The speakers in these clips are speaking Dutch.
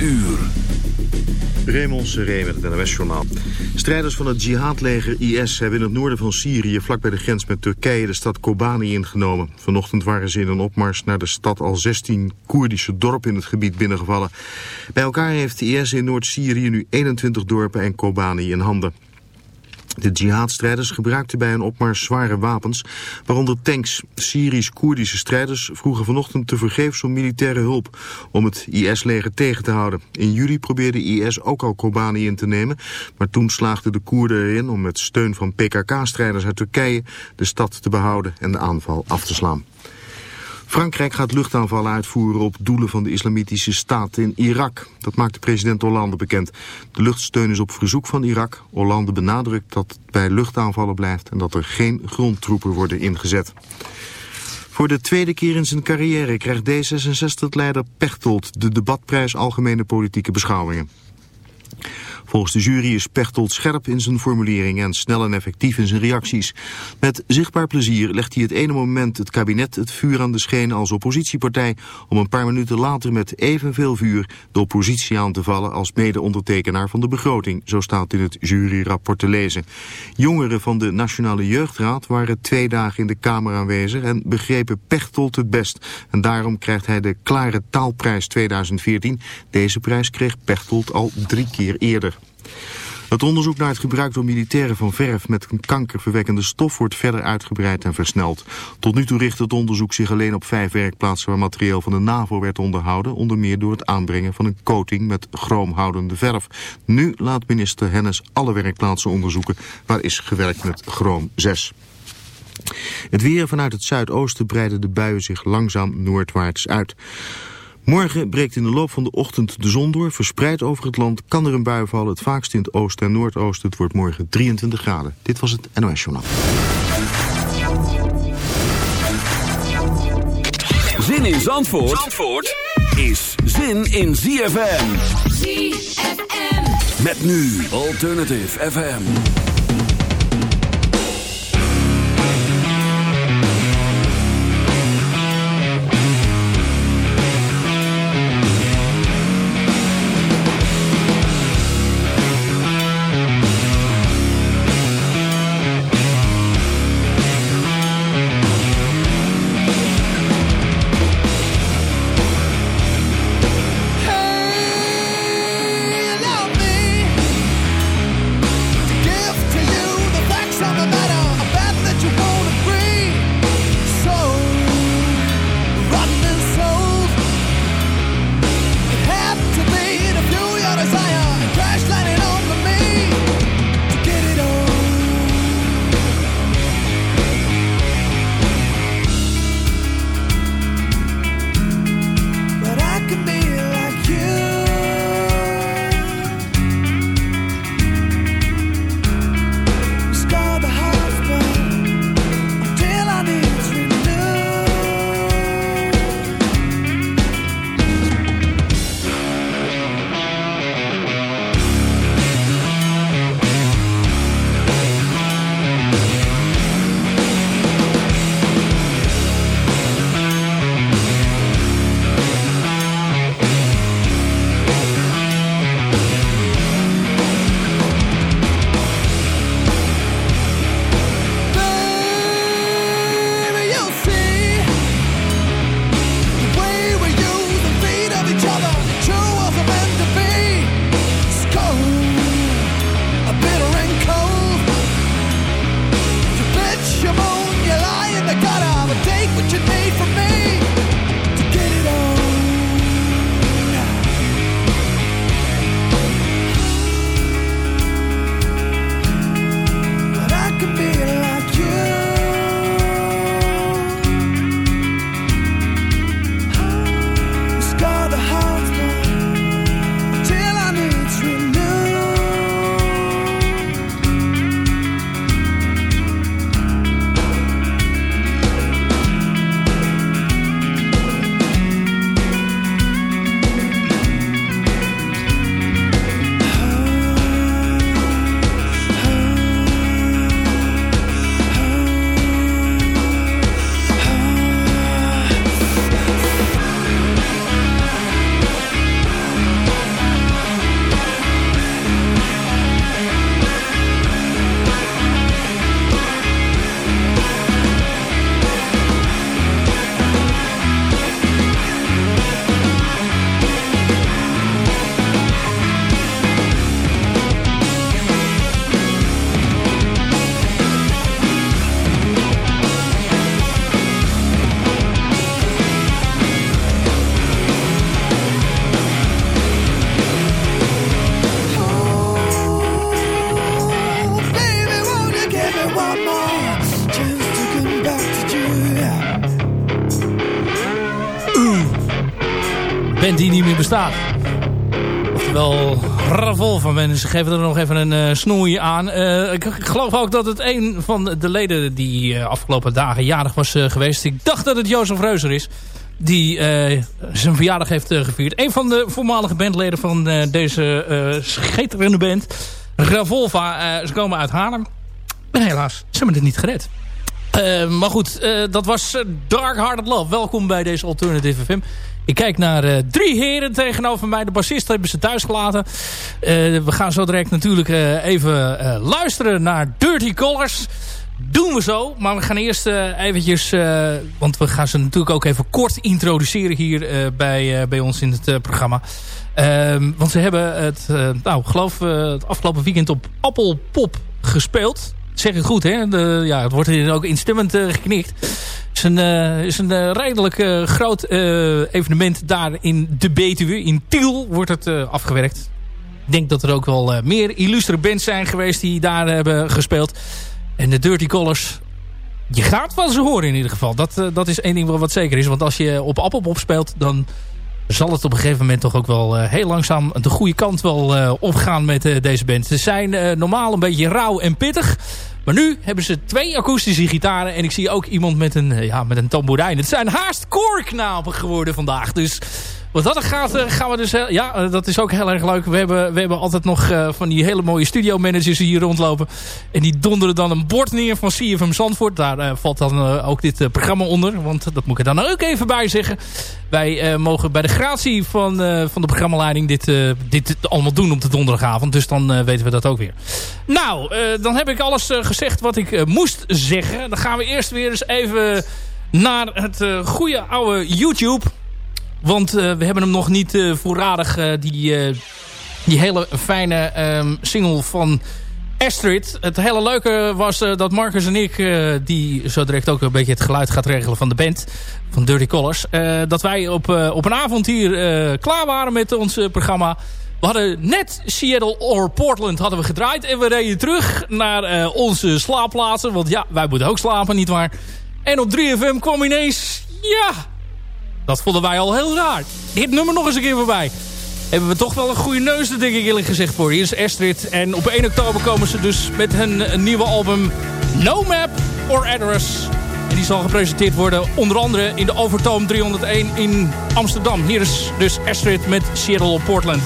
uur. Raymond Seré met het NOS-journaal. Strijders van het jihadleger IS hebben in het noorden van Syrië... vlak bij de grens met Turkije de stad Kobani ingenomen. Vanochtend waren ze in een opmars naar de stad al 16 Koerdische dorpen in het gebied binnengevallen. Bij elkaar heeft de IS in Noord-Syrië nu 21 dorpen en Kobani in handen. De jihadstrijders gebruikten bij een opmars zware wapens, waaronder tanks. Syrisch-Koerdische strijders vroegen vanochtend tevergeefs om militaire hulp om het IS-leger tegen te houden. In juli probeerde IS ook al Kobani in te nemen, maar toen slaagden de Koerden erin om met steun van PKK-strijders uit Turkije de stad te behouden en de aanval af te slaan. Frankrijk gaat luchtaanvallen uitvoeren op doelen van de islamitische staat in Irak. Dat maakte president Hollande bekend. De luchtsteun is op verzoek van Irak. Hollande benadrukt dat het bij luchtaanvallen blijft en dat er geen grondtroepen worden ingezet. Voor de tweede keer in zijn carrière krijgt D66-leider Pechtold de debatprijs Algemene Politieke Beschouwingen. Volgens de jury is Pechtold scherp in zijn formulering en snel en effectief in zijn reacties. Met zichtbaar plezier legt hij het ene moment het kabinet het vuur aan de schenen als oppositiepartij... om een paar minuten later met evenveel vuur de oppositie aan te vallen als mede-ondertekenaar van de begroting. Zo staat in het juryrapport te lezen. Jongeren van de Nationale Jeugdraad waren twee dagen in de Kamer aanwezig en begrepen Pechtold het best. En daarom krijgt hij de Klare Taalprijs 2014. Deze prijs kreeg Pechtold al drie keer eerder. Het onderzoek naar het gebruik door militairen van verf met een kankerverwekkende stof wordt verder uitgebreid en versneld. Tot nu toe richt het onderzoek zich alleen op vijf werkplaatsen waar materieel van de NAVO werd onderhouden, onder meer door het aanbrengen van een coating met chroomhoudende verf. Nu laat minister Hennis alle werkplaatsen onderzoeken waar is gewerkt met chroom 6. Het weer vanuit het zuidoosten breiden de buien zich langzaam noordwaarts uit. Morgen breekt in de loop van de ochtend de zon door. Verspreid over het land kan er een bui vallen. Het vaakst in het oosten en noordoosten. Het wordt morgen 23 graden. Dit was het NOS Journaal. Zin in Zandvoort, Zandvoort is zin in ZFM. ZFM. Met nu Alternative FM. Band die niet meer bestaat. Oftewel Ravolva mensen. Geven er nog even een uh, snoei aan. Uh, ik, geloof ook dat het een van de leden die uh, afgelopen dagen jarig was geweest. Ik dacht dat het Jozef Reuser is. Die zijn verjaardag heeft gevierd. Een van de voormalige bandleden van deze schitterende band. Ravolva. ze komen uit Haarlem. En helaas, ze hebben het niet gered. Maar goed, dat was Dark Hearted Love. Welkom bij deze Alternative FM. Ik kijk naar drie heren tegenover mij. De bassist hebben ze thuis gelaten. We gaan zo direct natuurlijk even luisteren naar Dirty Colors. Doen we zo. Maar we gaan eerst eventjes... want we gaan ze natuurlijk ook even kort introduceren hier bij, bij ons in het programma. Ehm, want ze hebben het, nou, geloof het afgelopen weekend op Appelpop gespeeld zeg ik goed, hè? De, ja, het wordt hier ook instemmend uh, geknikt. Het is een, uh, is een uh, redelijk groot evenement daar in de Betuwe. In Tiel wordt het afgewerkt. Ik denk dat er ook wel meer illustere bands zijn geweest die daar hebben gespeeld. En de Dirty Collars, je gaat van ze horen in ieder geval. Dat, dat is één ding wat zeker is. Want als je op Appelpop speelt, dan zal het op een gegeven moment toch ook wel heel langzaam de goede kant wel opgaan met deze band. Ze zijn normaal een beetje rauw en pittig. Maar nu hebben ze twee akoestische gitaren. En ik zie ook iemand met een, eh, ja, met een tamboerijn. Het zijn haast koorknapen geworden vandaag. Dus wat dat gaat, eh, gaan we dus... Eh, ja, dat is ook heel erg leuk. We hebben, we hebben altijd nog van die hele mooie studiomanagers hier rondlopen. En die donderen dan een bord neer van CFM Zandvoort. Daar valt dan ook dit programma onder. Want dat moet ik er dan ook even bij zeggen. Wij mogen bij de gratie van, van de programmaleiding dit, dit allemaal doen op de donderdagavond. Dus dan weten we dat ook weer. Nou, dan heb ik alles gezegd wat ik moest zeggen. Dan gaan we eerst weer eens even naar het goede oude YouTube... Want uh, we hebben hem nog niet uh, voorradig, uh, die, die hele fijne um, single van Astrid. Het hele leuke was dat Marcus en ik, die zo direct ook een beetje het geluid gaat regelen van de band, van Dirty Colors, dat wij op, op een avond hier klaar waren met ons programma. We hadden net Seattle or Portland hadden we gedraaid en we reden terug naar onze slaapplaatsen. Want ja, wij moeten ook slapen, nietwaar? En op 3FM kwam ineens, ja, dat vonden wij al heel raar. Dit nummer nog eens een keer voorbij. Hebben we toch wel een goede neus, denk ik eerlijk gezegd voor. Hier is Astrid. En op 1 oktober komen ze dus met hun nieuwe album No Map or Address. En die zal gepresenteerd worden onder andere in de Overtoom 301 in Amsterdam. Hier is dus Astrid met Seattle Portland.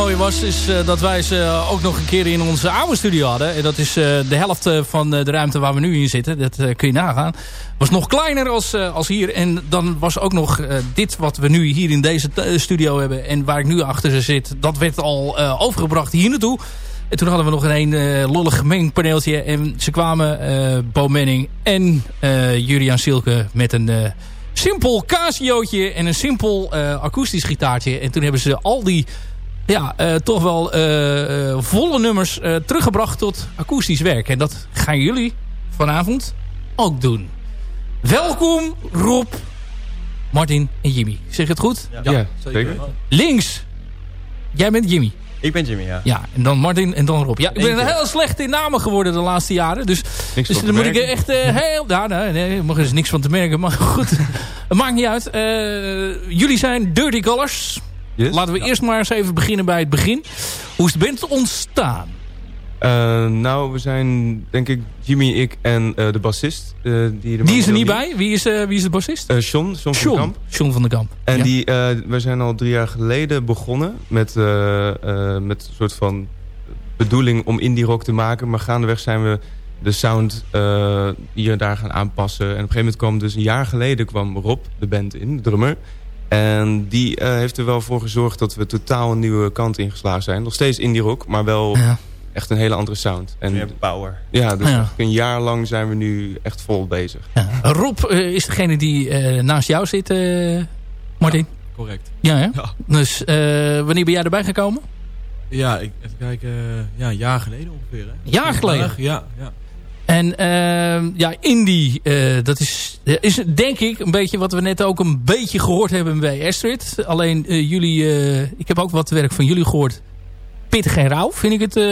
Mooie was, is dat wij ze ook nog een keer in onze oude studio hadden. En dat is de helft van de ruimte waar we nu in zitten. Dat kun je nagaan. Was nog kleiner als, als hier. En dan was ook nog dit wat we nu hier in deze studio hebben. En waar ik nu achter zit. Dat werd al overgebracht hier naartoe. En toen hadden we nog een uh, lollig mengpaneeltje. En ze kwamen, uh, Bo Menning en uh, Julian Silke met een simpel Casiootje en een simpel akoestisch gitaartje. En toen hebben ze al die ja, toch wel volle nummers teruggebracht tot akoestisch werk. En dat gaan jullie vanavond ook doen. Welkom Rob, Martin en Jimmy. Zeg het goed? Ja, ja zeker. Links, jij bent Jimmy. Ik ben Jimmy, ja. Ja, en dan Martin en dan Rob. Ja, ik ben heel slecht in namen geworden de laatste jaren. Dus, niks dus dan moet ik echt uh, heel... Ja, nee, nee, er mag er niks van te merken. Maar goed, het maakt niet uit. Uh, jullie zijn Dirty Colors. Yes. Laten we eerst maar eens even beginnen bij het begin. Hoe is het band ontstaan? Uh, nou, we zijn denk ik Jimmy, ik en uh, de bassist. Uh, die, de die is er niet bij? Wie is, wie is de bassist? Sean, Sean, van de Kamp. Sean van de Kamp. En ja. die, we zijn al drie jaar geleden begonnen met, met een soort van bedoeling om indie rock te maken. Maar gaandeweg zijn we de sound hier en daar gaan aanpassen. En op een gegeven moment kwam dus een jaar geleden kwam Rob, de band in, de drummer. En die heeft er wel voor gezorgd dat we totaal een nieuwe kant ingeslagen zijn. Nog steeds indie rock, maar wel... Ja echt een hele andere sound. En Meer power. Ja, dus ja. een jaar lang zijn we nu echt vol bezig. Ja. Rob uh, is degene die uh, naast jou zit, uh, Martin? Ja, correct. Ja, hè? ja. Dus wanneer ben jij erbij gekomen? Ja, ik, even kijken. ja, een jaar geleden ongeveer. Hè? Een jaar geleden? Ja, ja. En ehm, ja, indie, dat is, is denk ik een beetje wat we net ook een beetje gehoord hebben bij Astrid. Alleen jullie, ik heb ook wat werk van jullie gehoord pittig en rauw, vind ik het, uh,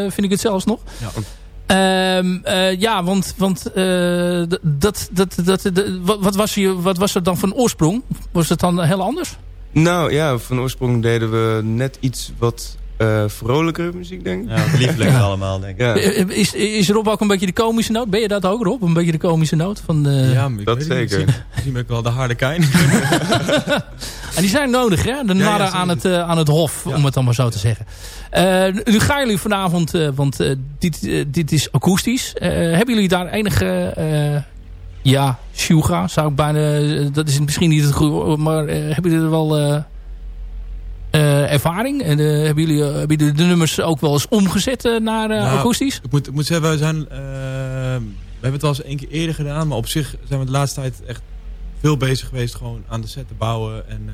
vind ik het zelfs nog. Ja. Um, uh, ja, want, want uh, dat, dat, dat, wat, wat, was je, wat was er dan van oorsprong? Was het dan heel anders? Nou ja, van oorsprong deden we net iets wat uh, vrolijkere muziek, denk ik. Ja, lieflijk ja. allemaal, denk ik. Ja. Is, is Rob ook een beetje de komische noot? Ben je dat ook, Rob? Een beetje de komische noot? Van de... Ja, dat zeker. Misschien, misschien ben ik wel de harde kijn. en die zijn nodig, hè? De narren aan, het, uh, aan het hof, om het dan maar zo te zeggen. Uh, nu gaan jullie vanavond, want dit, dit is akoestisch. hebben jullie daar enige... ja, shuga zou ik bijna... dat is misschien niet het goede, maar hebben jullie er wel uh, ervaring? En, uh, hebben, jullie, uh, hebben jullie de nummers ook wel eens omgezet naar nou, akoestisch? Ik moet, ik moet zeggen, we, zijn, we hebben het wel eens één keer eerder gedaan. Maar op zich zijn we de laatste tijd echt veel bezig geweest gewoon aan de set te bouwen. En,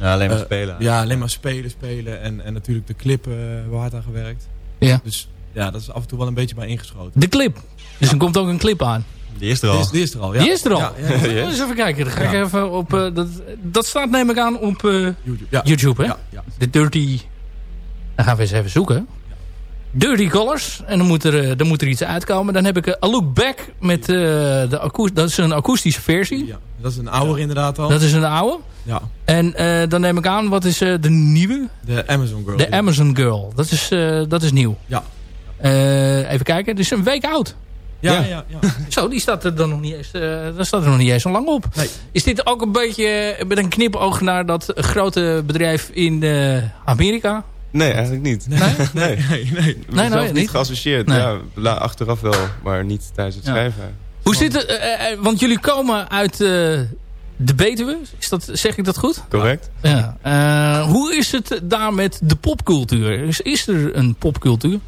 ja, alleen maar spelen. Ja, alleen maar spelen, spelen. En, en natuurlijk de clip waar hard aan gewerkt. Ja. Dus ja, dat is af en toe wel een beetje bij ingeschoten. De clip? Dus er komt ook een clip aan? Die is er al. Die is, er al, ja. Die is er al? Ja, ja, ja. Eens even kijken. Dan ga ik even op... Uh, dat, dat staat neem ik aan op uh, YouTube, ja. YouTube, hè? Ja, De Dirty... Dan gaan we eens even zoeken. Dirty Colors. En dan moet, er, dan moet er iets uitkomen. Dan heb ik A Look Back met uh, de akoest Dat is een akoestische versie. Ja, dat is een oude inderdaad al. Dat is een oude. Ja. En uh, dan neem ik aan, wat is uh, de nieuwe? De Amazon Girl. De Amazon Girl. Dat is, dat is nieuw. Ja. even kijken. Het is een week oud. Ja, ja. ja, Zo, die staat er dan nog niet eens, uh, daar staat er nog niet eens zo lang op. Nee. Is dit ook een beetje met een knipoog naar dat grote bedrijf in uh, Amerika? Nee, eigenlijk niet. Nee? Nee. nee, nee. nee. nee, nee niet geassocieerd. Nee. Ja, achteraf wel, maar niet tijdens het schrijven. Hoe zit het, uh, want jullie komen uit de Betuwe, is dat, zeg ik dat goed? Correct. Ja. Uh, hoe is het daar met de popcultuur? Is, is er een popcultuur?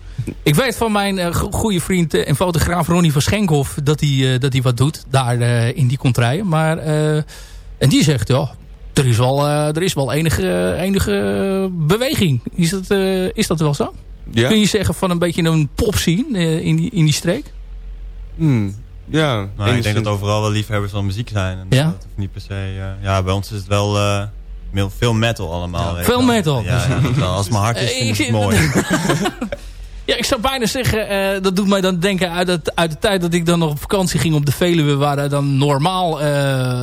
Ik weet van mijn uh, goede vriend uh, en fotograaf Ronnie van Schenkhoff... dat hij dat hij wat doet daar in die contraien. Maar, en die zegt, ja, er is wel, er is wel enige, enige beweging. Is dat, is dat wel zo? Ja. Kun je zeggen van een beetje een popscene in, die, in die streek? Hmm. Ja, nou, ik denk dat overal wel liefhebbers van muziek zijn. En ja? Dat hoeft niet per se... Uh, ja, bij ons is het wel uh, veel metal allemaal. Ja, veel metal? Ja, ja als mijn hart is, vind ik het mooi. ja, ik zou bijna zeggen, uh, dat doet mij dan denken uit, het, uit de tijd dat ik dan nog op vakantie ging op de Veluwe, waar hij dan normaal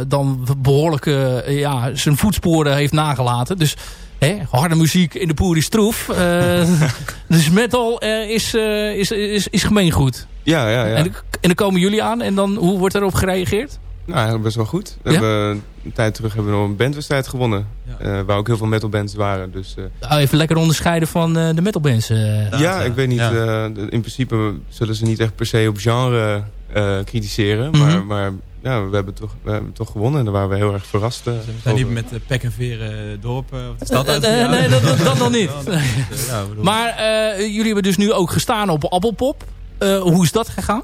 dan behoorlijk ja, zijn voetsporen heeft nagelaten. Dus Hè, harde muziek in de poer is troef. Uh, dus metal uh, is, uh, is, is, is gemeengoed. Ja, ja, ja. En, en, dan komen jullie aan en dan, hoe wordt erop gereageerd? Nou, eigenlijk best wel goed. We Ja? hebben, een tijd terug hebben we nog een bandwedstrijd gewonnen. Ja. eh, waar ook heel veel metalbands waren. Dus eh, Nou, even lekker onderscheiden van eh, de metalbands. eh. ja, ik weet niet. Ja. eh, in principe zullen ze niet echt per se op genre eh, kritiseren. Mhm. Maar, maar ja, we hebben, toch, we hebben toch gewonnen. En daar waren we heel erg verrast. eh, We zijn niet met uh, pek en veren dorpen of de stad uit. nee, dat, dat, dat nog niet. Maar eh, jullie hebben dus nu ook gestaan op Appelpop. Eh, hoe is dat gegaan?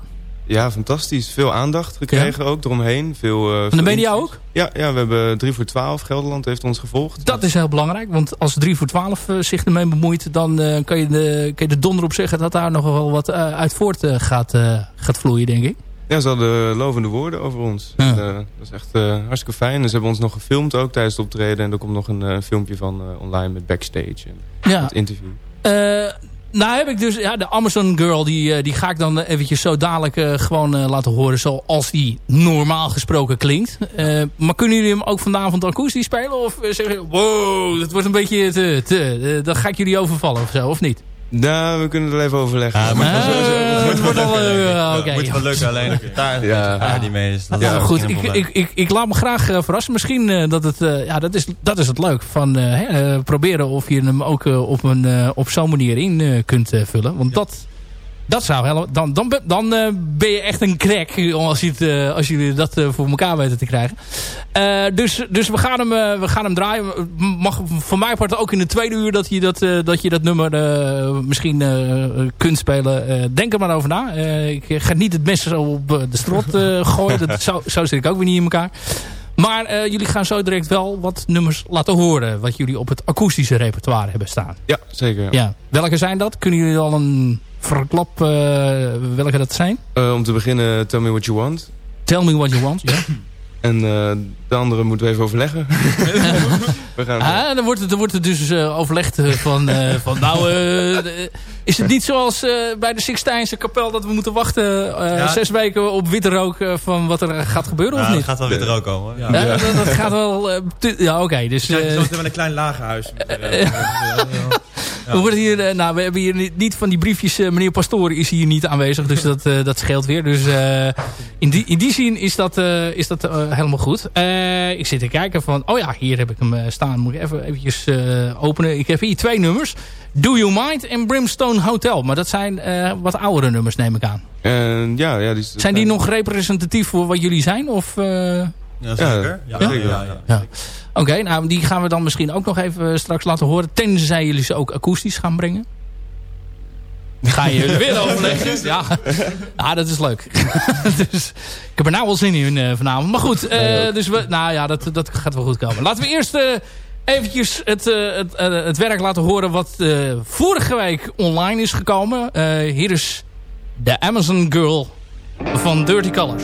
Ja, fantastisch. Veel aandacht gekregen ook eromheen. Veel, eh, Van de media ook? Ja, ja, we hebben 3 voor 12. Gelderland heeft ons gevolgd. Dat is heel belangrijk. Want als 3 voor 12 eh, zich ermee bemoeit... dan eh, kan, je de, kan je de donder op zeggen dat daar nog wel wat eh, uit voort gaat, gaat vloeien, denk ik. Ja, ze hadden lovende woorden over ons. Ja. En, dat is echt hartstikke fijn. En ze hebben ons nog gefilmd ook tijdens het optreden. En er komt nog een filmpje van online met backstage en Ja. het interview. Nou heb ik dus, ja, de Amazon Girl, die, eh, die ga ik dan eventjes zo dadelijk eh, gewoon eh, laten horen zoals die normaal gesproken klinkt. Maar kunnen jullie hem ook vanavond akoestisch spelen? Of zeggen wow, dat wordt een beetje te, te dan ga ik jullie overvallen of zo, of niet? Nou, we kunnen er even overleggen. Ja, maar Eh, het wordt al, eh, Ja, oké. Moet wel lukken, alleen de gitaar Ja. die mee is. Dat Ja, is goed, ik, ik, ik, ik laat me graag eh, verrassen. Misschien eh, dat het, eh, ja, dat is, dat is het leuk. Van eh, hè, eh, proberen of je hem ook eh, op, een, eh, op zo'n manier in eh, kunt eh, vullen. Want dat, dat zou helpen. Dan, dan, ben- dan eh, ben je echt een crack als, je het, eh, als jullie dat eh, voor elkaar weten te krijgen. Dus dus we, gaan hem, we gaan hem draaien. Mag van mijn part ook in de tweede uur dat je dat, dat, je dat nummer misschien kunt spelen. Denk er maar over na. Ik ga niet het mes op de strot gooien. Dat, zo, zo zit ik ook weer niet in elkaar. Maar eh, jullie gaan zo direct wel wat nummers laten horen. Wat jullie op het akoestische repertoire hebben staan. Ja, zeker. Ja. Ja. Welke zijn dat? Kunnen jullie al een verklap eh, welke dat zijn? Eh, om te beginnen, Tell Me What You Want. Tell me what you want. Ja. En eh, de andere moeten we even overleggen. we gaan, Ah, dan wordt het, dan wordt het dus eh, overlegd eh, van, eh, van nou, is het niet zoals eh, bij de Sixtijnse kapel dat we moeten wachten eh, Ja. zes weken op witte rook eh, van wat er gaat gebeuren Ja, of dat niet? gaat wel weer er ook komen. Ja. hoor. Ja, Dat, dat gaat wel... ja, oké. dus... Eh, zo meteen met een klein lagerhuis. We, worden hier, eh, nou, we hebben hier niet, van die briefjes. eh, meneer Pastoor is hier niet aanwezig. Dus dat, eh, dat scheelt weer. Dus in, die, in die zin is dat, is dat helemaal goed. Ik zit te kijken van... Oh ja, hier heb ik hem staan. Moet ik even eventjes openen. Ik heb hier twee nummers. Do You Mind en Brimstone Hotel. Maar dat zijn wat oudere nummers, neem ik aan. En ja, ja, die, Zijn die nog representatief voor wat jullie zijn? Of... Ja, zeker. Ja, Ja, ja, ja. Ja. Oké, nou die gaan we dan misschien ook nog even eh, straks laten horen. Tenzij jullie ze ook akoestisch gaan brengen. Gaan jullie weer overleggen? Ja. ja, dat is leuk. dus, ik heb er nou wel zin in eh, vanavond. Maar goed, eh, dus we, nou ja, dat, dat gaat wel goed komen. Laten we eerst eh, eventjes het, eh, het, het werk laten horen wat eh, vorige week online is gekomen. Eh, hier is de Amazon Girl van Dirty Colors.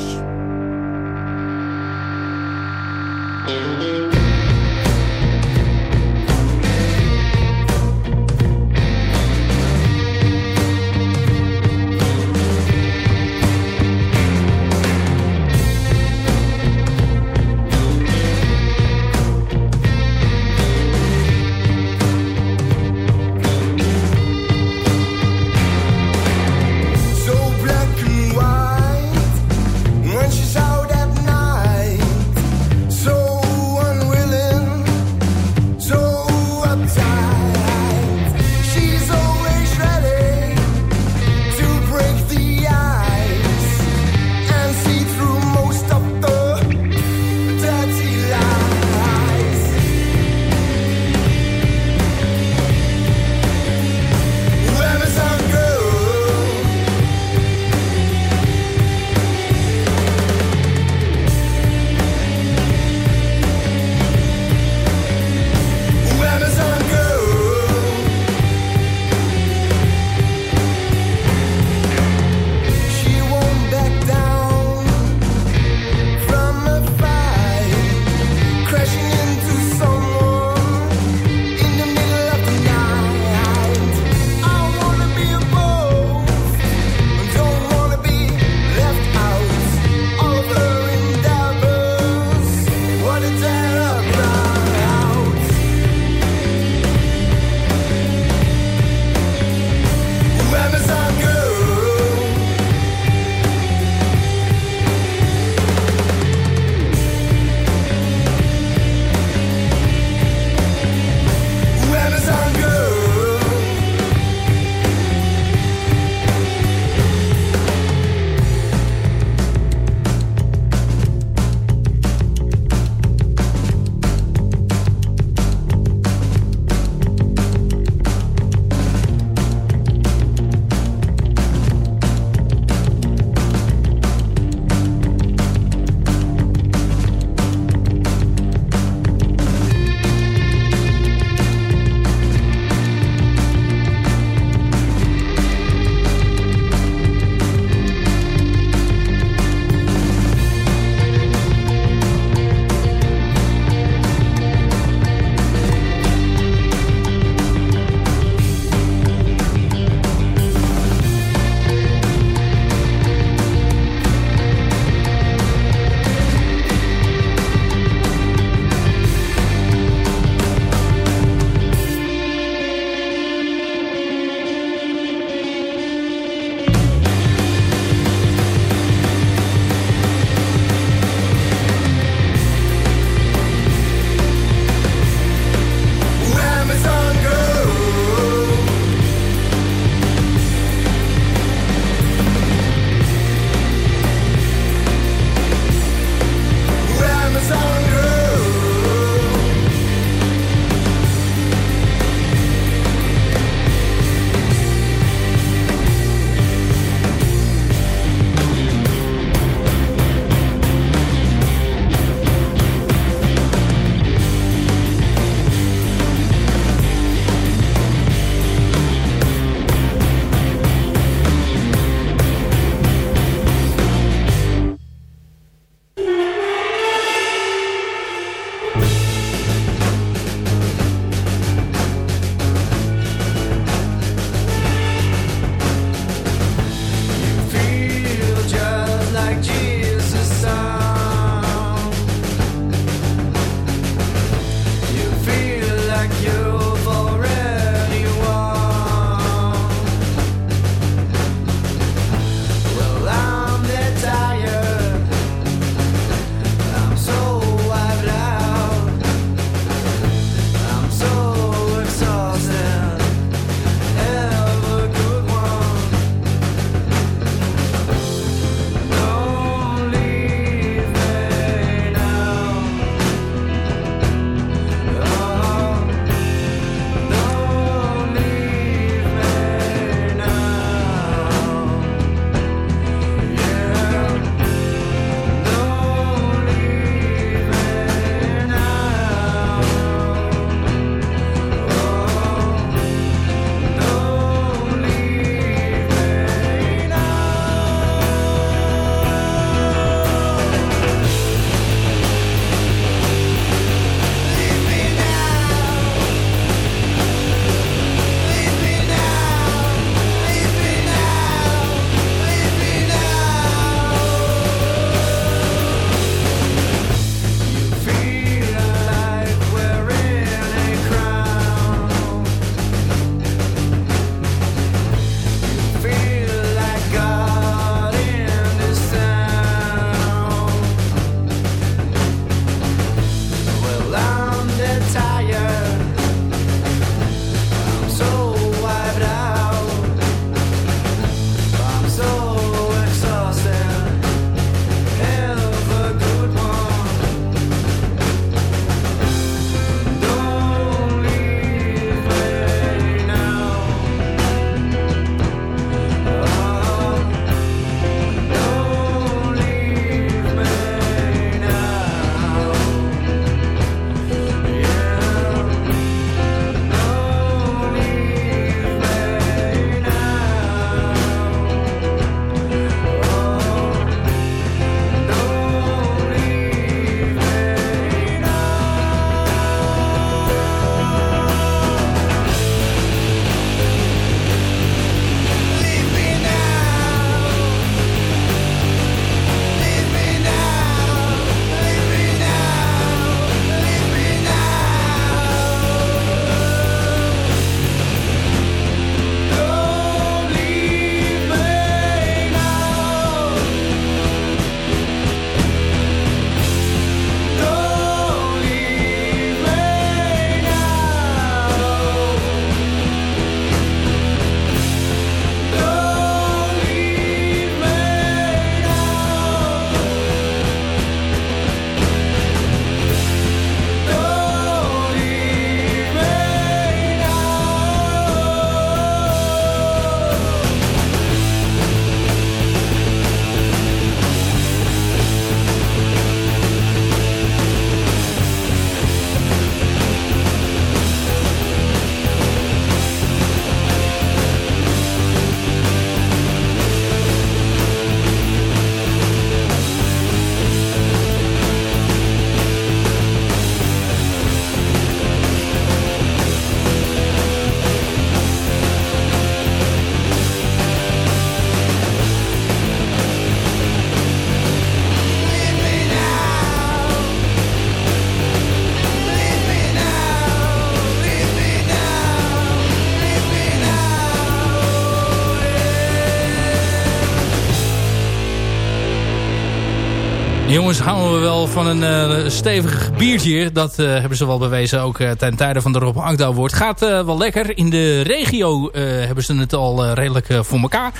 Jongens, houden we wel van een uh, stevig biertje. Dat uh, hebben ze wel bewezen ook uh, ten tijde van de Rob Akda. Gaat wel lekker. In de regio hebben ze het al redelijk voor elkaar.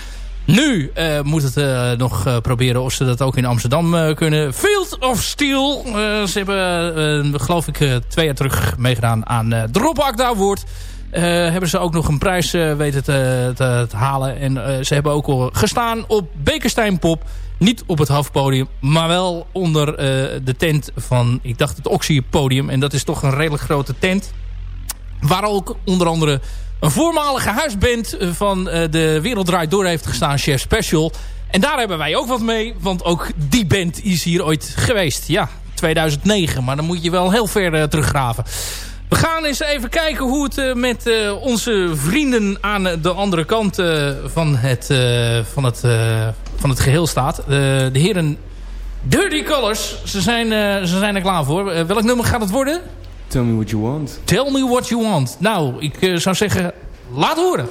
Nu moet het nog proberen of ze dat ook in Amsterdam kunnen. Field of Steel. ze hebben, geloof ik, twee jaar terug meegedaan aan de Rob Akda hebben ze ook nog een prijs weten te, te, te, halen. En ze hebben ook al gestaan op Bekenstein Pop. Niet op het hoofdpodium, maar wel onder uh, de tent van, ik dacht het Oxy-podium. En dat is toch een redelijk grote tent. Waar ook onder andere een voormalige huisband van uh, de Wereld Draait Door heeft gestaan, Chef Special. En daar hebben wij ook wat mee, want ook die band is hier ooit geweest. Ja, 2009, maar dan moet je wel heel ver teruggraven. We gaan eens even kijken hoe het uh, met uh, onze vrienden aan de andere kant uh, van, het, van, het, van het geheel staat. de heren Dirty Colors, ze zijn, ze zijn er klaar voor. welk nummer gaat het worden? Tell me what you want. Tell me what you want. Nou, ik zou zeggen, laat horen.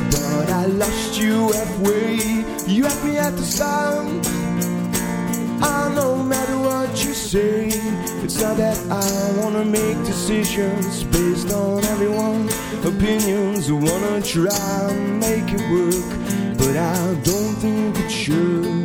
But I lost you halfway. You had me at the sound. I no matter what you say, it's not that I wanna make decisions based on everyone's opinions. I wanna try and make it work, but I don't think it should.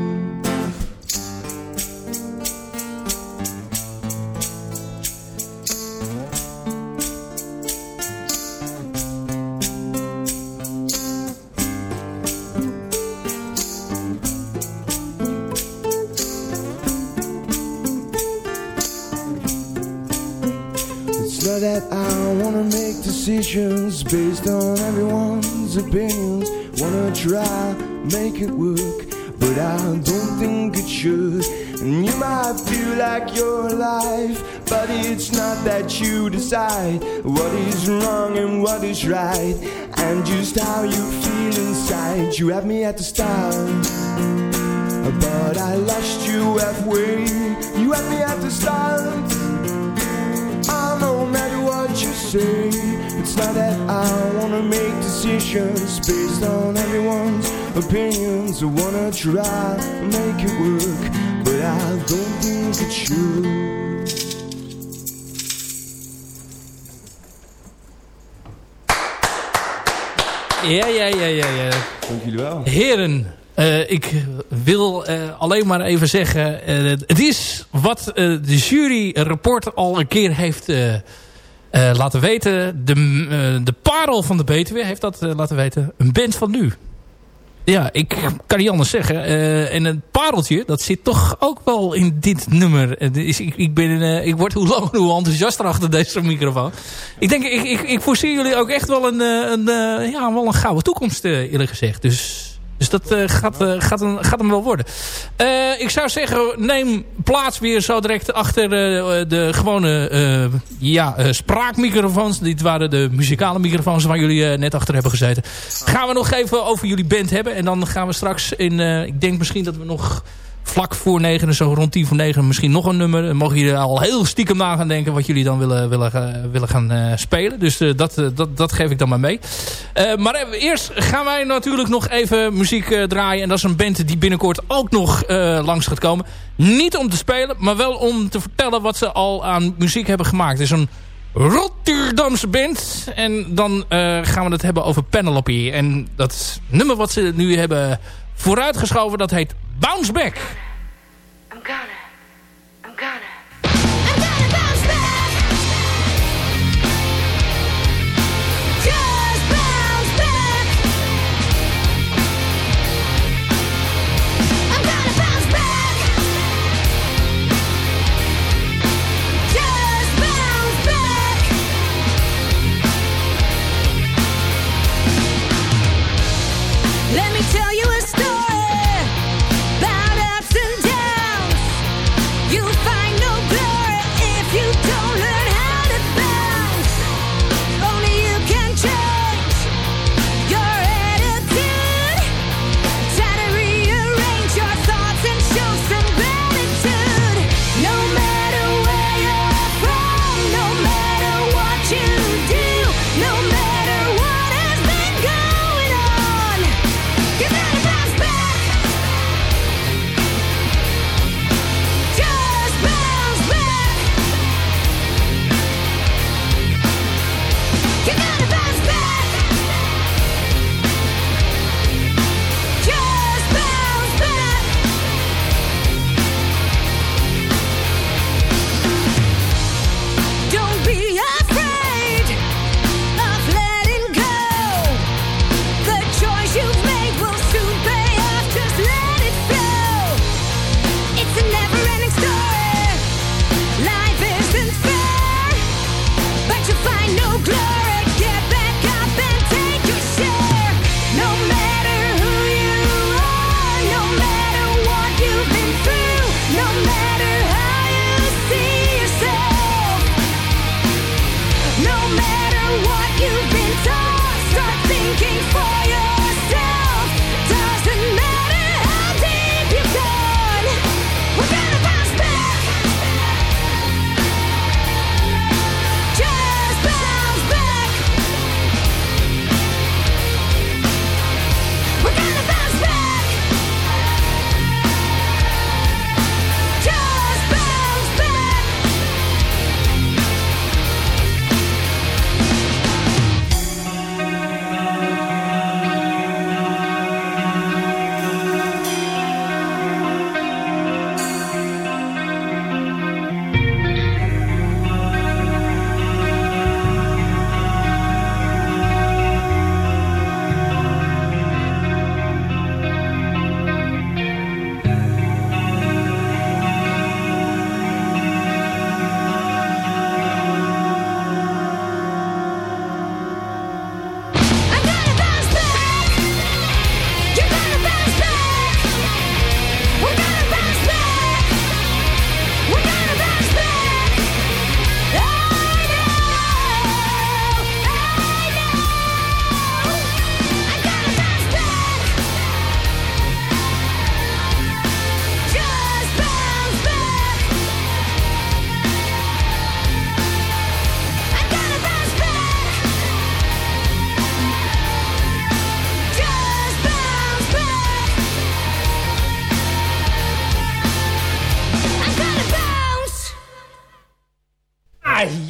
Based on everyone's opinions. Wanna try, make it work, but I don't think it should. And you might feel like you're alive, but it's not that you decide what is wrong and what is right, and just how you feel inside. You have me at the start, but I lost you halfway. You have me at the start. No matter what you say it's not that I wanna make decisions based on everyone's opinions. I wanna try to make it work, but I don't think it should. Ja, ja, ja, ja, ja. Dank jullie wel. Heren, uh, ik wil uh, alleen maar even zeggen... Uh, het is wat de juryrapport al een keer heeft uh, laten weten. De, uh, de parel van de Betuwe heeft dat uh, laten weten. Een band van nu. Ja, ik kan niet anders zeggen. en een pareltje, dat zit toch ook wel in dit nummer. Dus ik, ik, ben, ik word hoe langer hoe enthousiaster achter deze microfoon. Ik denk, ik, ik, ik voorzie jullie ook echt wel een, een, ja, wel een gouden toekomst eerlijk gezegd. Dus Dus dat eh, gaat, eh, gaat, hem, gaat hem wel worden. Eh, ik zou zeggen, neem plaats weer zo direct achter de gewone ja, spraakmicrofoons. Dit waren de muzikale microfoons waar jullie net achter hebben gezeten. Gaan we nog even over jullie band hebben. En dan gaan we straks in... ik denk misschien dat we nog vlak voor negen, zo rond tien voor negen, misschien nog een nummer. Dan mogen jullie al heel stiekem na gaan denken wat jullie dan willen, willen, willen gaan eh, spelen. Dus eh, dat, eh, dat, dat geef ik dan maar mee. Maar eerst gaan wij natuurlijk nog even muziek draaien. En dat is een band die binnenkort ook nog langs gaat komen. Niet om te spelen, maar wel om te vertellen wat ze al aan muziek hebben gemaakt. Het is een Rotterdamse band. En dan gaan we het hebben over Penelope. En dat nummer wat ze nu hebben vooruitgeschoven, dat heet Bounce Back. I'm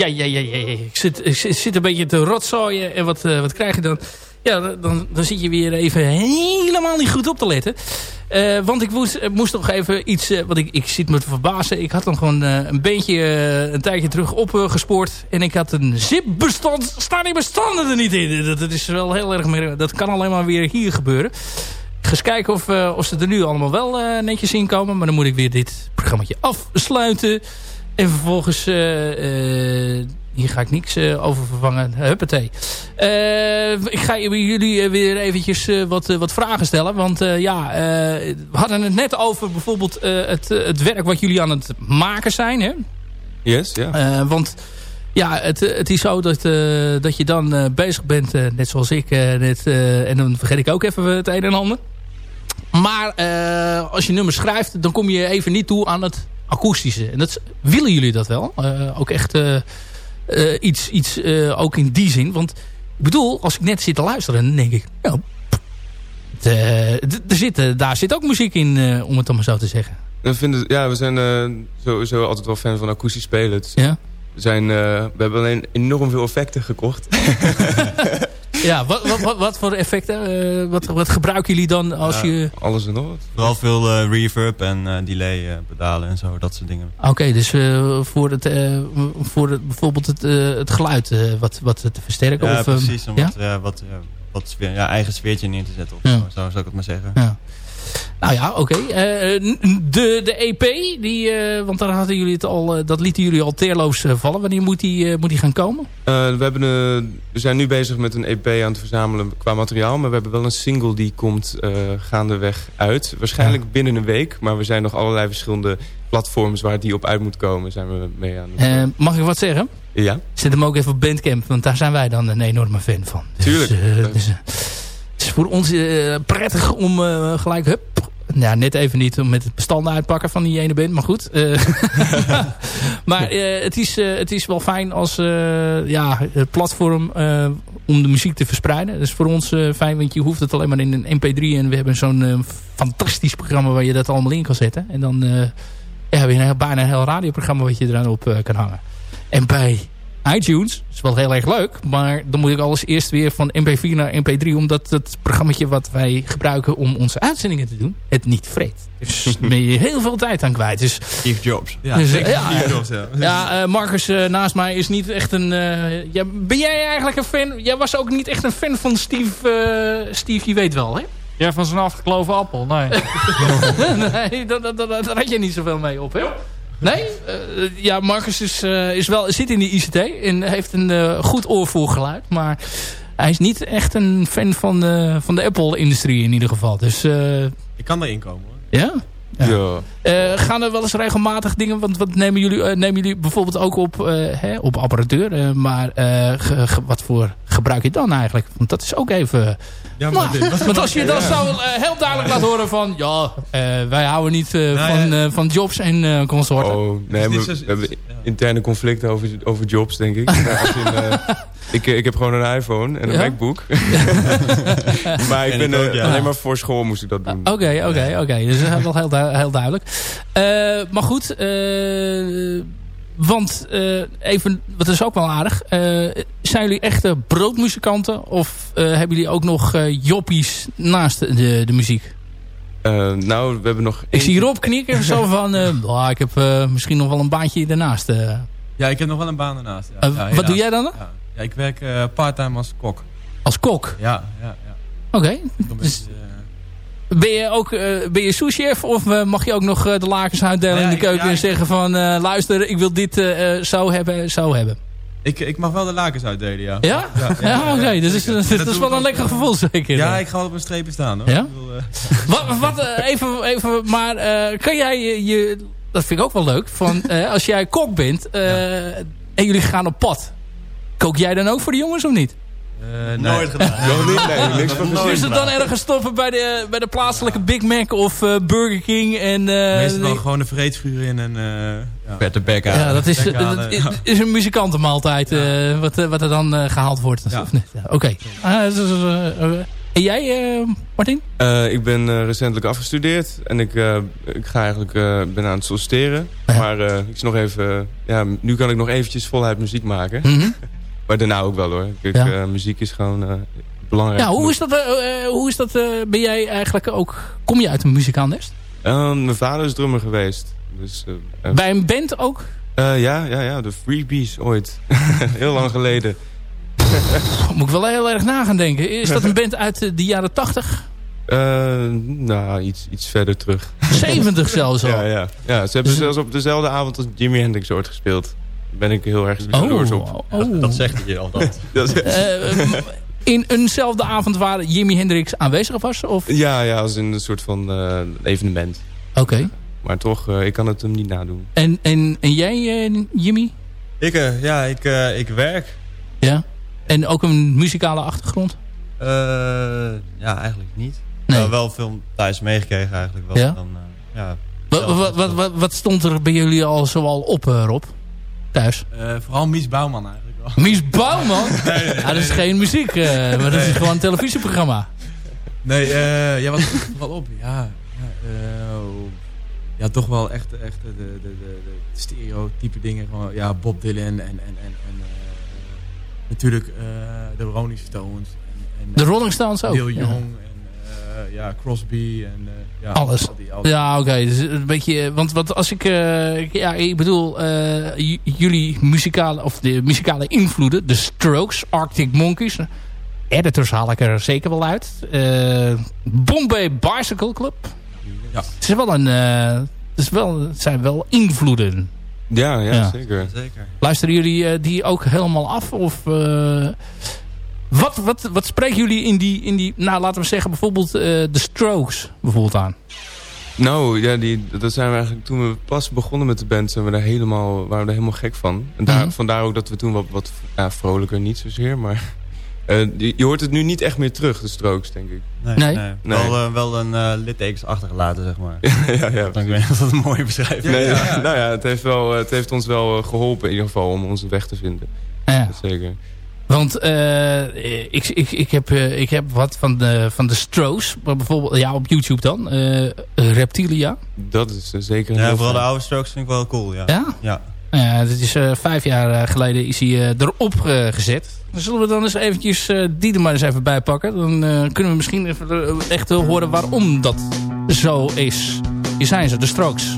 ja, ja, ja, ja. Ik, zit, ik zit- een beetje te rotzooien. En wat, eh, wat krijg je dan? Ja, dan, dan zit je weer even helemaal niet goed op te letten. Eh, want ik moest, eh, moest nog even iets... eh, want ik, ik zit me te verbazen. Ik had dan gewoon een beetje een tijdje terug opgespoord. en ik had een zip-bestand. Staan die bestanden er niet in? Dat, is wel heel erg... meer- Dat kan alleen maar weer hier gebeuren. Ik ga eens kijken of, of ze er nu allemaal wel netjes in komen. Maar dan moet ik weer dit programmaatje afsluiten. En vervolgens... eh, eh, hier ga ik niks eh, over vervangen. Huppatee. Ik ga jullie weer eventjes wat, wat vragen stellen. Want ja, we hadden het net over bijvoorbeeld het, het werk wat jullie aan het maken zijn. Hè? Yes, ja. Want ja, het, het is zo dat, dat je dan bezig bent, net zoals ik. net, en dan vergeet ik ook even het een en ander. Maar als je nummers schrijft, dan kom je even niet toe aan het akoestische. En dat, willen jullie dat wel? Eh, ook echt eh, eh, iets, iets ook in die zin. Want ik bedoel, als ik net zit te luisteren, dan denk ik... Nou, het, eh, d- er zit, eh, daar zit ook muziek in, om het dan maar zo te zeggen. We, vinden, ja, we zijn eh, sowieso altijd wel fan van akoestisch spelen. Het- Ja? we, zijn, we hebben alleen enorm veel effecten gekocht. Ja, wat, wat, wat, wat voor effecten? eh, wat, wat gebruiken jullie dan als Ja. je... Alles en nog wat. Vooral veel eh, reverb en eh, delay eh, pedalen en zo, dat soort dingen. Oké, dus eh, voor, het, eh, voor het, bijvoorbeeld het, het geluid eh, wat, wat te versterken? Ja, of, ehm, precies. Om ja? wat, wat, wat sfeer, ja, eigen sfeertje neer te zetten. Of Ja. zo zou ik het maar zeggen. Ja. Nou ja, oké. Eh, de, de EP, die, eh, want daar hadden jullie het al, eh, dat lieten jullie al teerloos vallen. Wanneer moet die, moet die gaan komen? We, hebben we zijn nu bezig met een EP aan het verzamelen qua materiaal. Maar we hebben wel een single die komt gaandeweg uit. Waarschijnlijk binnen een week. Maar we zijn nog allerlei verschillende platforms waar die op uit moet komen. Zijn we mee aan het mag ik wat zeggen? Ja, Zet hem ook even op Bandcamp, want daar zijn wij dan een enorme fan van. Dus, Tuurlijk. dus, het is voor ons prettig om gelijk... Hup, ja, net even niet om met het bestand uitpakken van die ene band, maar goed. Eh, maar eh, het, is, eh, het is wel fijn als ja, het platform om de muziek te verspreiden. Dat is voor ons fijn, want je hoeft het alleen maar in een mp3. En we hebben zo'n fantastisch programma waar je dat allemaal in kan zetten. En dan ja, heb je een, bijna een heel radioprogramma wat je eraan op kan hangen. En bij iTunes is wel heel erg leuk. Maar dan moet ik alles eerst weer van MP4 naar MP3. Omdat het programma wat wij gebruiken om onze uitzendingen te doen. Het niet vreet. Dus daar ben je heel veel tijd aan kwijt. Dus Steve Jobs. Ja, Dus, ja, Steve. Jobs, ja. ja, eh, Marcus eh, naast mij is niet echt een... eh, ja, ben jij eigenlijk een fan? Jij was ook niet echt een fan van Steve... eh, Steve, je weet wel, hè? Ja, van zo'n afgekloven appel. Nee. nee, daar, daar, daar, daar had je niet zoveel mee op, hè? Nee? Eh, ja, Marcus is, eh, is wel, zit in de ICT en heeft een eh, goed oor voor geluid. Maar hij is niet echt een fan van de, van de Apple-industrie in ieder geval. Dus Ik kan daarin komen hoor. ja? Ja. Ja. Eh, gaan er wel eens regelmatig dingen... Want wat nemen jullie, eh, nemen jullie bijvoorbeeld ook op, eh, hè, op apparatuur? maar eh, ge- ge- wat voor gebruik je dan eigenlijk? Want dat is ook even... Ja, Nou, maar dit- want als je dan zo eh, heel duidelijk laat horen van... Ja, eh, wij houden niet Nou, van, ja. van jobs en eh, consorten. Oh, nee, dit we hebben ja. interne conflicten over, over jobs, denk ik. Ja, als in, eh, ik, ik heb gewoon een iPhone en een Ja? MacBook. maar ik En ben ik ook, eh, ja. alleen maar voor school moest ik dat doen. Oké, oké, oké. Dus dat is wel heel, du- heel duidelijk. Eh, maar goed, eh, want eh, even, wat is ook wel aardig. eh, zijn jullie echte broodmuzikanten? Of eh, hebben jullie ook nog eh joppies naast de, de muziek? Eh, nou, we hebben nog... Ik zie Rob knikken zo van... eh, "Ah, ik heb eh, misschien nog wel een baantje daarnaast. eh. Ja, ik heb nog wel een baan daarnaast. Ja. Eh, Ja, wat doe jij dan? Ja, ja ik werk eh parttime als kok. Als kok? Ja, ja, ja. Oké. Dus- eh, Ben je ook eh, ben je souschef of mag je ook nog de lakens uitdelen ja, in de keuken ja, en zeggen van luister, ik wil dit zo hebben, zo hebben. ik, ik mag wel de lakens uitdelen, ja. Ja? Ja, oké. Dus is, dat Dat is wel een lekker gevoel zeker. Ja, ik ga wel op een streepje staan hoor. Ja? Bedoel, Wat, wat even, even, maar eh, kan jij je, je- dat vind ik ook wel leuk, van als jij kok bent en jullie gaan op pad, kook jij dan ook voor de jongens of niet? eh, nee. Nooit gedaan. Nog niet, nee, niks van gezien. Dus het dan ergens stoppen bij de, bij de plaatselijke Big Mac of eh, Burger King en... eh, Meestal wel gewoon een vreedsvuur in en... eh, ja. Bek aan. Ja, dat is, Lekker aan, dat is- is een muzikantenmaaltijd eh, wat, wat er dan eh, gehaald wordt. Ja. Ja, Oké. Ah, dus, eh, en jij, eh, Martin? Eh, ik ben eh, recentelijk afgestudeerd en ik, eh, ik ga eigenlijk, eh, ben aan het solliciteren. Ja. Maar eh, ik is nog even, ja, nu kan ik nog eventjes voluit muziek maken. Mhm. Maar daarna ook wel hoor. Kijk, Ja. eh, muziek is gewoon eh, belangrijk. Ja, hoe is dat? eh, eh, hoe is dat eh, ben jij eigenlijk ook... Kom je uit een muzikaalnest? Ehm, mijn vader is drummer geweest. Dus, eh, eh, Bij een band ook? eh, ja, ja, ja, de Freebies ooit. Heel lang geleden. Moet ik wel heel erg na gaan denken. Is dat een band uit eh, de jaren 80? Eh, nou, iets, iets verder terug. 70 zelfs al? Ja, ja. ja, ze hebben Dus- zelfs op dezelfde avond als Jimi Hendrix ooit gespeeld. Ben ik heel erg Oh, jaloers op. oh. Dat zegt hij al dat. Dat is- Eh, in eenzelfde avond waar Jimi Hendrix aanwezig was? Of? ja, ja, als in een soort van eh, evenement. Oké. Maar toch, eh, ik kan het hem niet nadoen. En, en, en jij, eh, Jimmy? Ik, eh, ja, ik, eh, ik werk. Ja. En ook een muzikale achtergrond? Eh, ja, eigenlijk niet. Nee. Nou, wel veel thuis meegekregen eigenlijk. Wel. Ja? Dan, eh, ja, Wat, wat, wat, wat, stond er bij jullie al zoal op, eh, Rob? Thuis? Eh, vooral Mies Bouwman eigenlijk wel. Mies Bouwman? Ja, dat is geen muziek, eh, maar dat is gewoon een televisieprogramma. Nee, eh ja, wat vooral op? Ja, ja, ja toch wel echt, echt de, de, de, de stereotype dingen. Gewoon, ja, Bob Dylan en, en, en, en natuurlijk de Rolling Stones. En, en, De Rolling Stones ook? Neil Ja. Eh, ja, Crosby en eh, ja, Alles. al die- al die- Ja, oké. Dus een beetje, want wat als ik, eh, ik- ja, ik bedoel, eh, jullie muzikale of de muzikale invloeden, de Strokes, Arctic Monkeys, editors haal ik er zeker wel uit. Eh, Bombay Bicycle Club. Ja. Het is wel een, eh, het is wel, het zijn wel invloeden. Ja, ja, Ja. zeker. zeker. Luisteren jullie eh, die ook helemaal af? Of, eh, wat, wat, wat spreken jullie in die, in die, nou laten we zeggen bijvoorbeeld eh, de Strokes bijvoorbeeld aan? Nou, ja, die, dat zijn we eigenlijk toen we pas begonnen met de band, zijn we daar helemaal, waren we daar helemaal gek van. En daar, Mhm. vandaar ook dat we toen wat, wat ja, vrolijker, niet zozeer, maar eh, je, je hoort het nu niet echt meer terug, de strokes, denk ik. Nee, Nee? nee. Nee. Wel, eh, wel een eh littekens achtergelaten, zeg maar. ja, ja. Dan ik weet niet of dat een mooie beschrijving Nee, is. ja, nou ja, het heeft, wel, het heeft ons wel eh, geholpen in ieder geval om onze weg te vinden. Ja. Dat zeker. Want eh, ik, ik, ik, heb, eh, ik heb wat van de, van de Strokes. Maar bijvoorbeeld, ja, op YouTube dan. eh, Reptilia. Dat is zeker Ja, vooral de oude strokes vind ik wel cool, ja. Ja? Ja. Ja, dat is eh, vijf jaar geleden is hij erop gezet. Dan zullen we dan eens eventjes eh, die er maar eens even bij pakken. Dan eh, kunnen we misschien even echt horen waarom dat zo is. Hier zijn ze, de Strokes.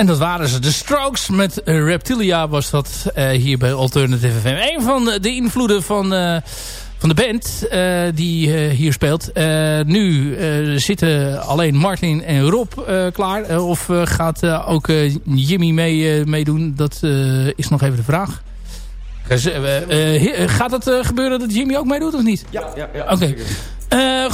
En dat waren ze. De Strokes met eh, Reptilia was dat eh, hier bij Alternative FM. Een van de, de invloeden van, eh, van de band die hier speelt. Nu zitten alleen Martin en Rob klaar. Of gaat ook Jimmy mee, meedoen? Dat is nog even de vraag. Gaat het gebeuren dat Jimmy ook meedoet of niet? Ja, ja, ja. Oké.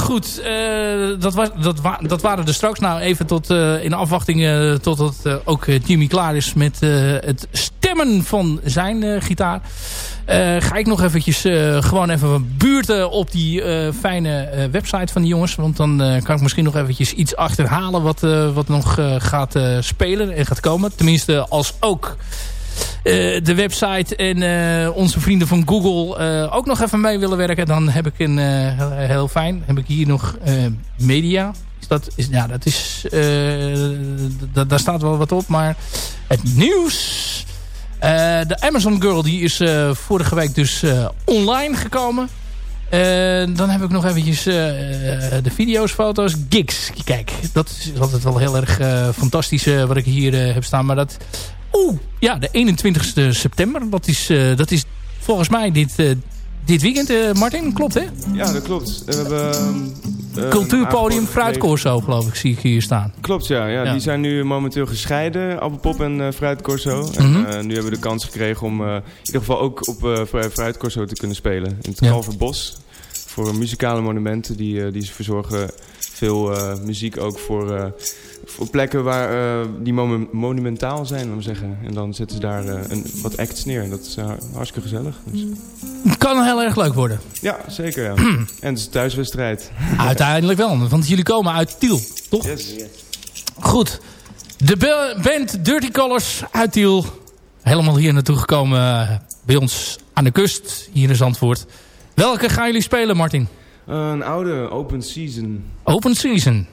Goed, eh, dat, was, dat, dat waren er straks. Nou, even tot, eh, in afwachting uh, totdat ook Jimmy klaar is met het stemmen van zijn gitaar. ga ik nog eventjes gewoon even buurten op die fijne website van die jongens. Want dan kan ik misschien nog eventjes iets achterhalen wat, wat nog gaat spelen en gaat komen. Tenminste, als ook... Uh, de website en uh, onze vrienden van Google uh, ook nog even mee willen werken, dan heb ik een heel, heel, fijn. Heb ik hier nog media. Dat, is, ja, dat is, daar staat wel wat op, maar het nieuws. de Amazon Girl die is vorige week dus online gekomen. dan heb ik nog eventjes de video's, foto's, gigs. Kijk, dat is altijd wel heel erg fantastisch wat ik hier heb staan. Maar dat Oeh, ja, de 21ste september. Dat is, uh, dat is volgens mij dit, uh, dit weekend, uh, Martin. Klopt, hè? Ja, dat klopt. We hebben... Cultuurpodium Fruitcorso, geloof ik, zie ik hier staan. Klopt, ja. ja, Ja. Die zijn nu momenteel gescheiden, Appelpop en uh, Fruitcorso. Mhm. En uh, nu hebben we de kans gekregen om uh, in ieder geval ook op Fruitcorso te kunnen spelen. In het Ja. Kalverbos. Voor muzikale monumenten. Die, die ze verzorgen veel muziek ook voor, voor plekken waar, uh, die mom monumentaal zijn, laten we zeggen. En dan zetten ze daar uh, een, wat acts neer. En dat is uh, hartstikke gezellig. Dus. Het kan heel erg leuk worden. Ja, zeker ja. en het is een thuiswedstrijd. Uiteindelijk wel, want jullie komen uit Tiel, toch? Yes. Goed. De ba- band Dirty Colors uit Tiel. Helemaal hier naartoe gekomen bij ons aan de kust, hier in Zandvoort. Welke gaan jullie spelen, Martin? Uh, een oude Open Season. Open Season.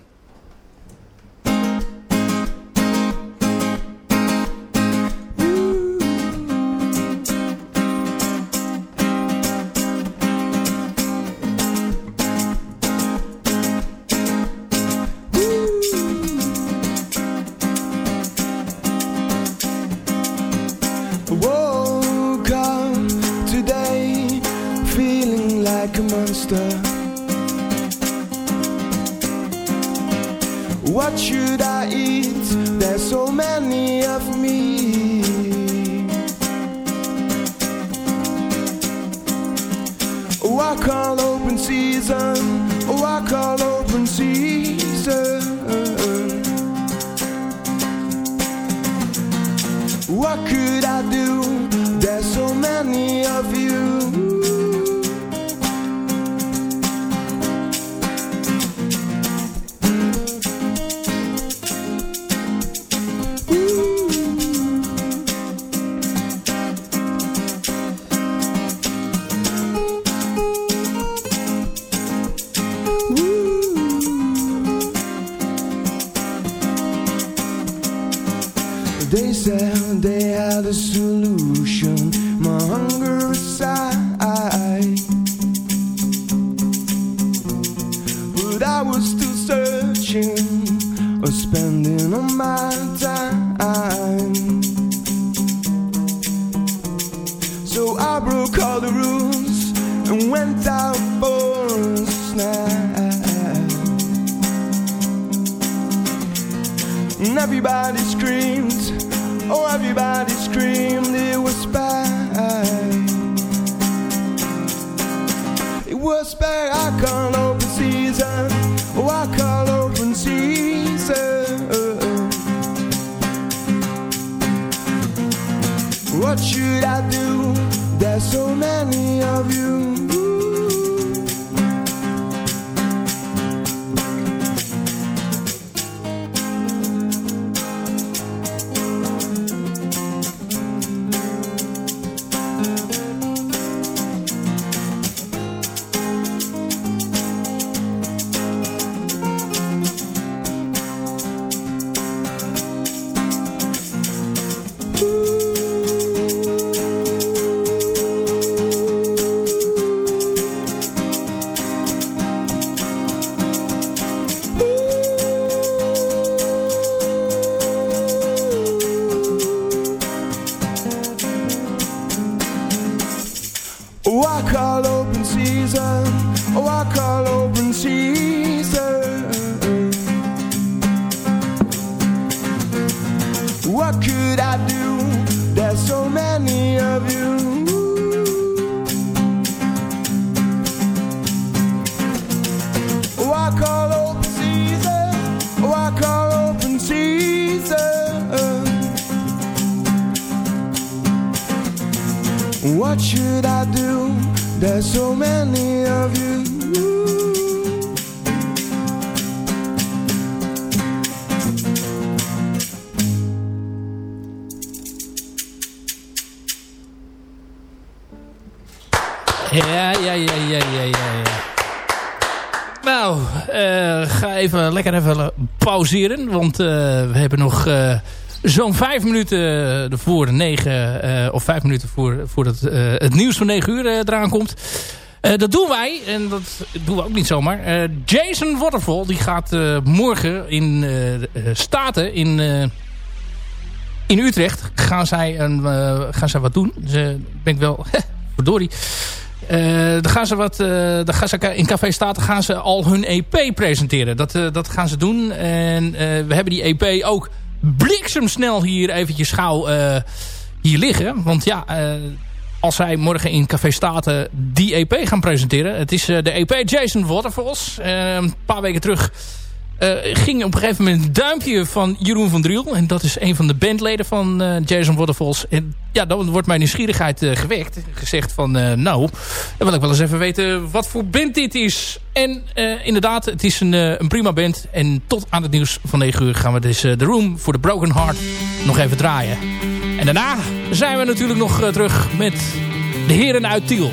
Even lekker even pauzeren. Want eh, we hebben nog eh, zo'n vijf minuten voor negen... eh, of vijf minuten voor, voordat eh, het nieuws van negen uur eh, eraan komt. Eh, dat doen wij. En dat doen we ook niet zomaar. Eh, Jason Waterfall die gaat eh, morgen in eh, eh, Staten... in eh, in Utrecht gaan zij, een, eh, gaan zij wat doen. Ze ben ik wel... verdorie. Eh, dan gaan ze wat, eh, dan gaan ze in Café Staten gaan ze al hun EP presenteren. Dat, eh, dat gaan ze doen. En we hebben die EP ook bliksemsnel hier eventjes gauw hier liggen. Want ja, als zij morgen in Café Staten die EP gaan presenteren. Het is de EP Jason Waterfalls. Een paar weken terug ging op een gegeven moment een duimpje van Jeroen van Driel. En dat is een van de bandleden van eh, Jason Waterfalls. En ja, dan wordt mijn nieuwsgierigheid eh, gewekt. Gezegd van, eh, nou, dan wil ik wel eens even weten wat voor band dit is. En eh, inderdaad, het is een, eh, een prima band. En tot aan het nieuws van 9 uur gaan we dus eh, The Room for the Broken Heart nog even draaien. En daarna zijn we natuurlijk nog eh, terug met de heren uit Tiel.